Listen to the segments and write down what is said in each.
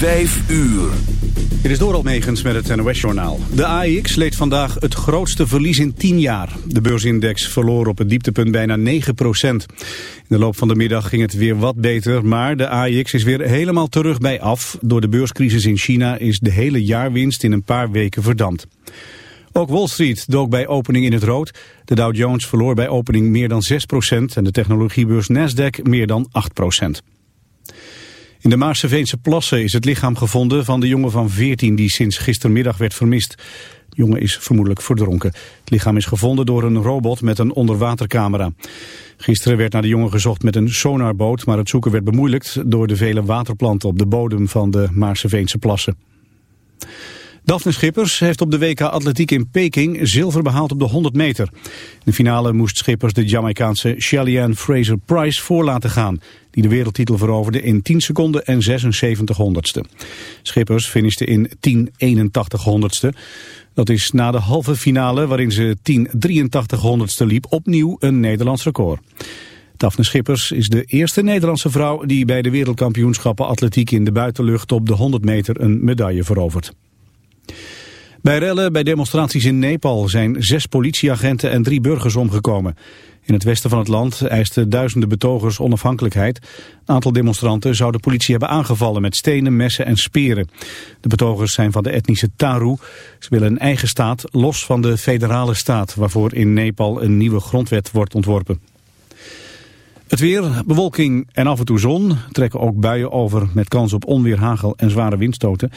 Vijf uur. Dit is Doral Megens met het NOS-journaal. De AEX leed vandaag het grootste verlies in 10 jaar. De beursindex verloor op het dieptepunt bijna 9 procent. In de loop van de middag ging het weer wat beter, maar de AEX is weer helemaal terug bij af. Door de beurscrisis in China is de hele jaarwinst in een paar weken verdampt. Ook Wall Street dook bij opening in het rood. De Dow Jones verloor bij opening meer dan 6 procent en de technologiebeurs Nasdaq meer dan 8 procent. In de Maarseveense plassen is het lichaam gevonden van de jongen van 14 die sinds gistermiddag werd vermist. De jongen is vermoedelijk verdronken. Het lichaam is gevonden door een robot met een onderwatercamera. Gisteren werd naar de jongen gezocht met een sonarboot, maar het zoeken werd bemoeilijkt door de vele waterplanten op de bodem van de Maarseveense plassen. Daphne Schippers heeft op de WK Atletiek in Peking zilver behaald op de 100 meter. In de finale moest Schippers de Jamaicaanse Shelly-Ann Fraser-Price voor laten gaan... die de wereldtitel veroverde in 10 seconden en 76 honderdste. Schippers finishte in 1081 honderdste. Dat is na de halve finale waarin ze 1083 honderdste liep opnieuw een Nederlands record. Daphne Schippers is de eerste Nederlandse vrouw die bij de wereldkampioenschappen atletiek in de buitenlucht op de 100 meter een medaille verovert. Bij rellen bij demonstraties in Nepal zijn zes politieagenten en drie burgers omgekomen. In het westen van het land eisten duizenden betogers onafhankelijkheid. Een aantal demonstranten zou de politie hebben aangevallen met stenen, messen en speren. De betogers zijn van de etnische Taru. Ze willen een eigen staat los van de federale staat waarvoor in Nepal een nieuwe grondwet wordt ontworpen. Het weer, bewolking en af en toe zon trekken ook buien over met kans op onweer, hagel en zware windstoten.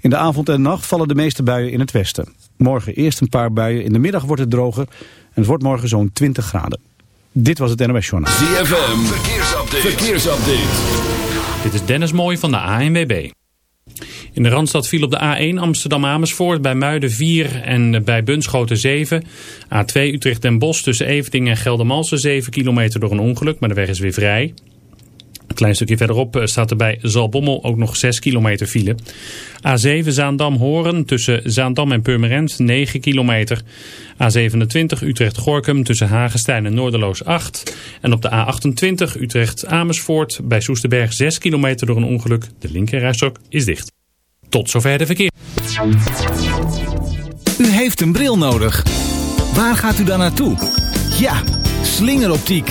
In de avond en nacht vallen de meeste buien in het westen. Morgen eerst een paar buien, in de middag wordt het droger en het wordt morgen zo'n 20 graden. Dit was het NOS Journaal. ZFM, verkeersupdate. verkeersupdate. Dit is Dennis Mooij van de ANWB. In de Randstad viel op de A1 Amsterdam-Amersfoort bij Muiden 4 en bij Bunschoten 7. A2 Utrecht-Den Bosch tussen Evening en Geldermalsen 7 kilometer door een ongeluk, maar de weg is weer vrij. Een klein stukje verderop eh, staat er bij Zalbommel ook nog 6 kilometer file. A7 Zaandam-Horen tussen Zaandam en Purmerend 9 kilometer. A27 Utrecht-Gorkum tussen Hagenstein en Noorderloos 8. En op de A28 Utrecht-Amersfoort bij Soesterberg 6 kilometer door een ongeluk. De linkerrijstrook is dicht. Tot zover de verkeer. U heeft een bril nodig. Waar gaat u dan naartoe? Ja, slingeroptiek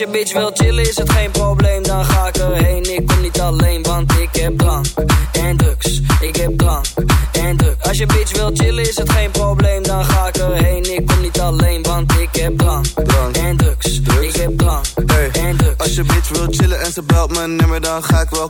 Je bitch wil chillen is het geen probleem. Dan ga ik erheen, ik kom niet alleen Want ik heb drank en drugs. Ik heb drank en drugs. Als je bitch wil chillen is het geen probleem. Dan ga ik erheen, ik kom niet alleen Want ik heb drank, drank. en drugs. drugs Ik heb drank hey. en drugs. Als je bitch wil chillen en ze belt mijn nummer Dan ga ik wel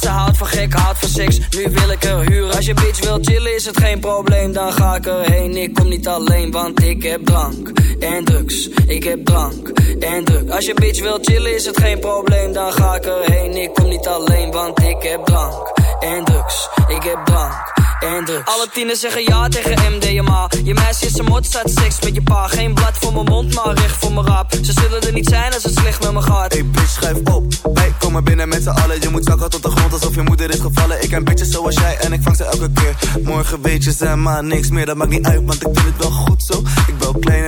Ze houdt van gek, houdt van seks. Nu wil ik er huren. Als je bitch wil chillen, is het geen probleem, dan ga ik erheen. Ik kom niet alleen, want ik heb drank en drugs. Ik heb drank en drugs. Als je bitch wil chillen, is het geen probleem, dan ga ik erheen. Ik kom niet alleen, want ik heb drank en drugs. Ik heb drank en drugs. Alle tieners zeggen ja tegen MDMA. Je meisje is een mot, staat seks met je pa. Geen blad voor mijn mond, maar recht voor mijn rap. Ze zullen er niet zijn als het slecht met me gaat. Hey bitch, schrijf op. Komen binnen met z'n allen. Je moet zakken tot de grond alsof je moeder is gevallen. Ik ken bitches zoals jij en ik vang ze elke keer. Morgen weet je ze maar niks meer. Dat maakt niet uit, want ik vind het wel goed zo. Ik ben klein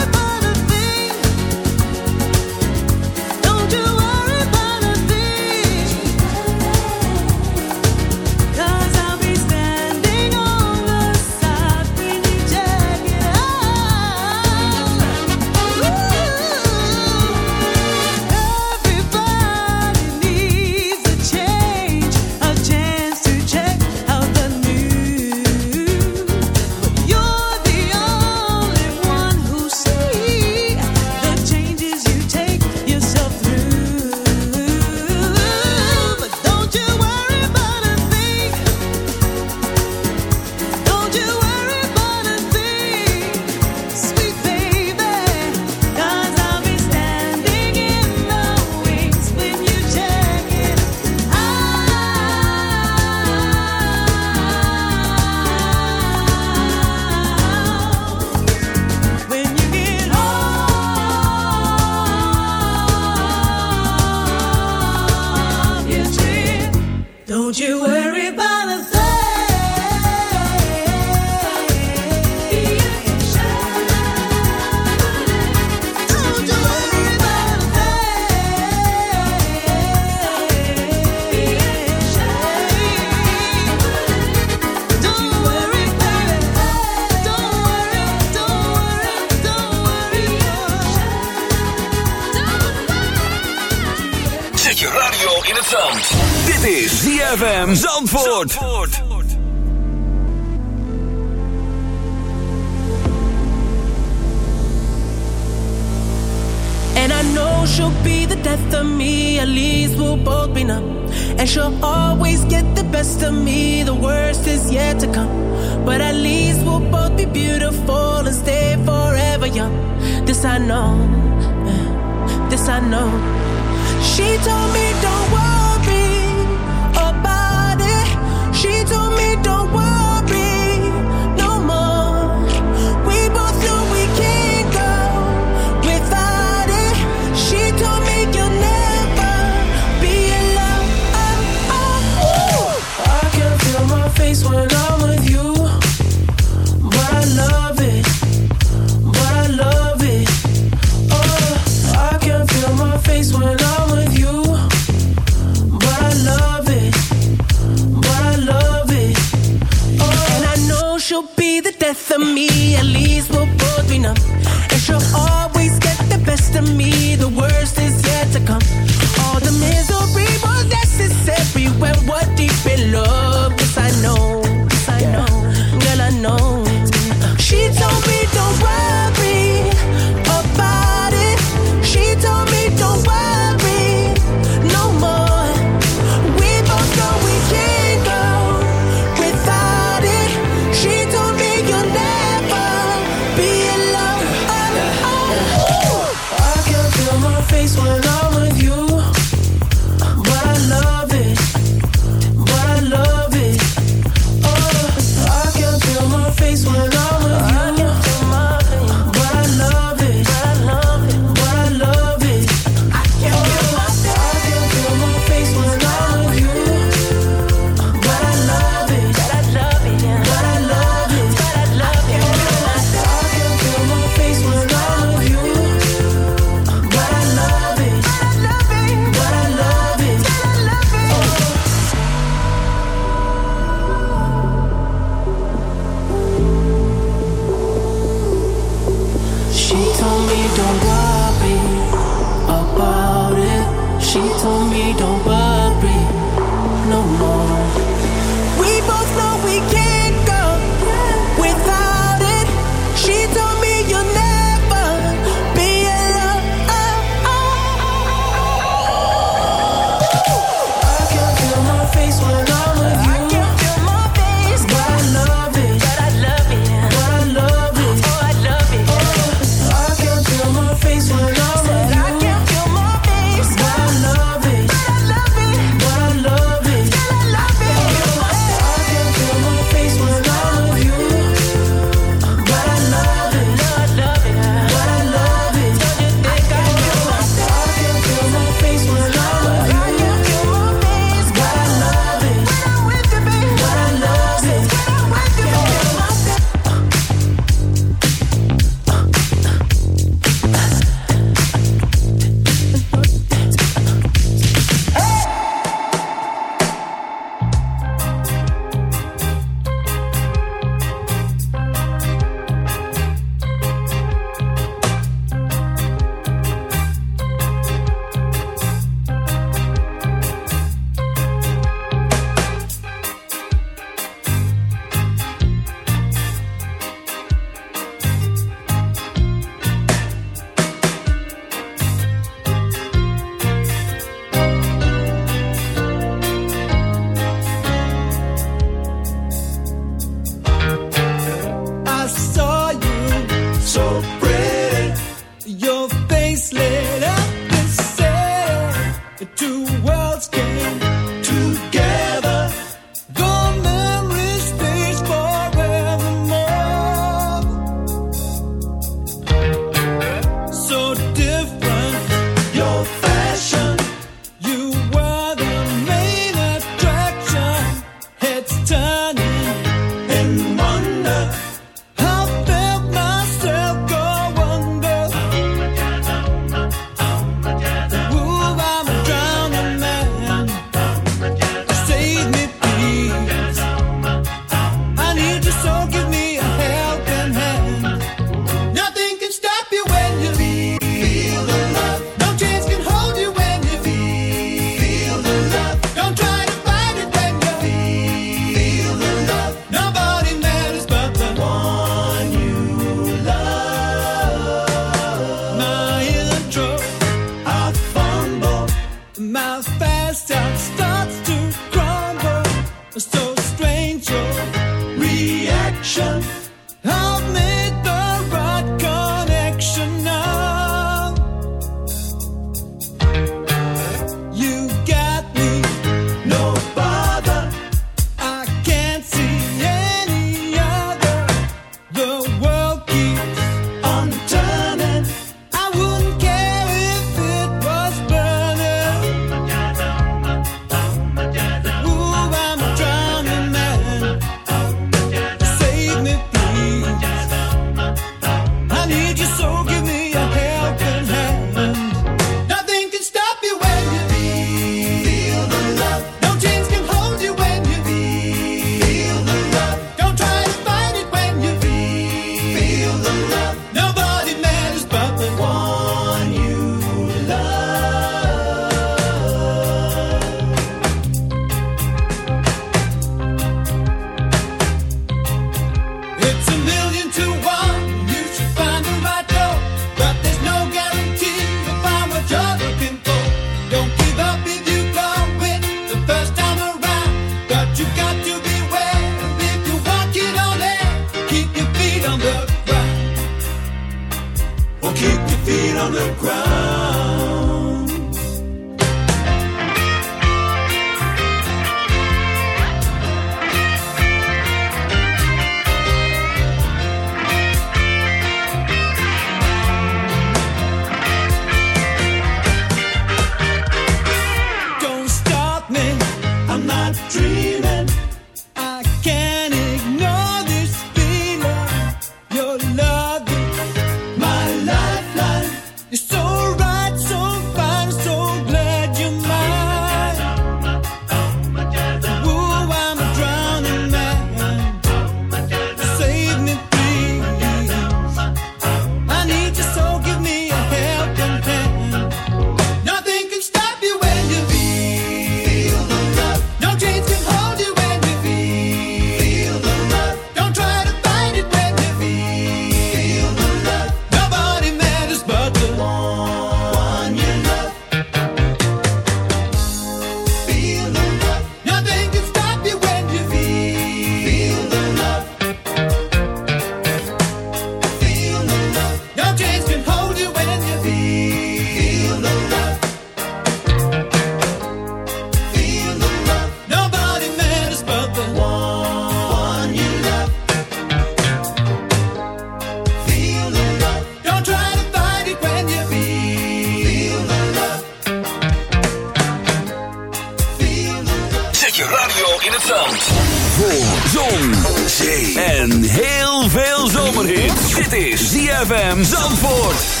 ZFM Zandvoort.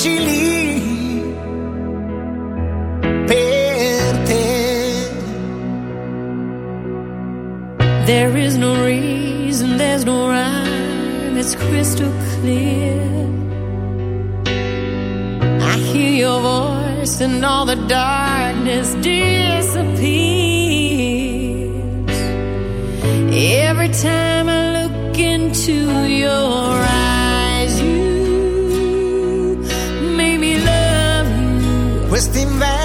vigili per te. There is no reason, there's no rhyme, it's crystal clear. I hear your voice and all the darkness disappears. Every time I look into your eyes. quest'inverno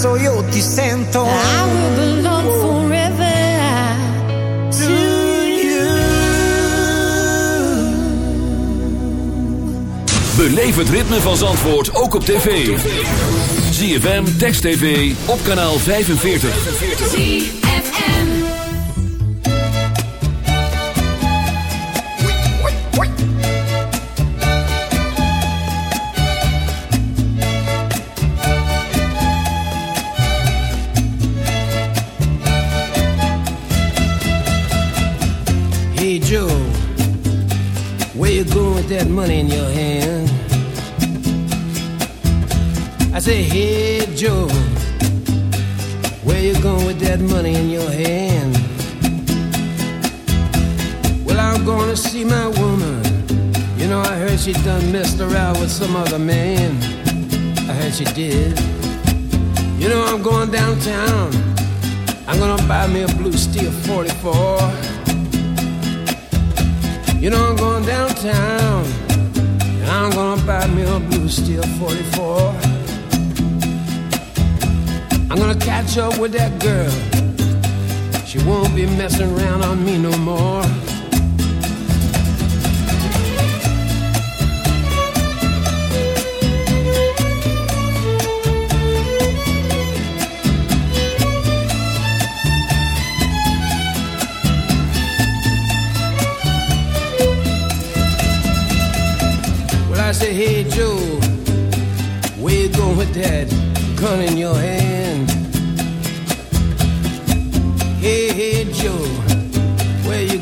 penso, io. I will belong forever to you. Het ritme van Zandvoort ook op tv. ZFM, Text TV, op kanaal 45.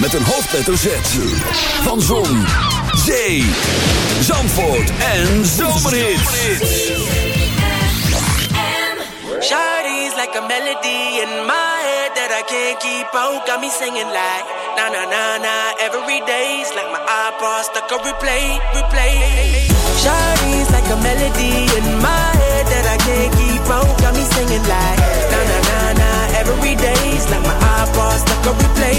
Met een hoofdletter Z. Van Zon, Zee, Zandvoort en Zomerhits. Shawty's like a melody in my head that I can't keep out. Got me singing like na na na na every day's like my iPod stuck on replay, replay. Shawty's like a melody in my head that I can't keep out. Got me singing like na na na na every day's like my iPod stuck on replay,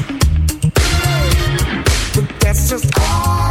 that's just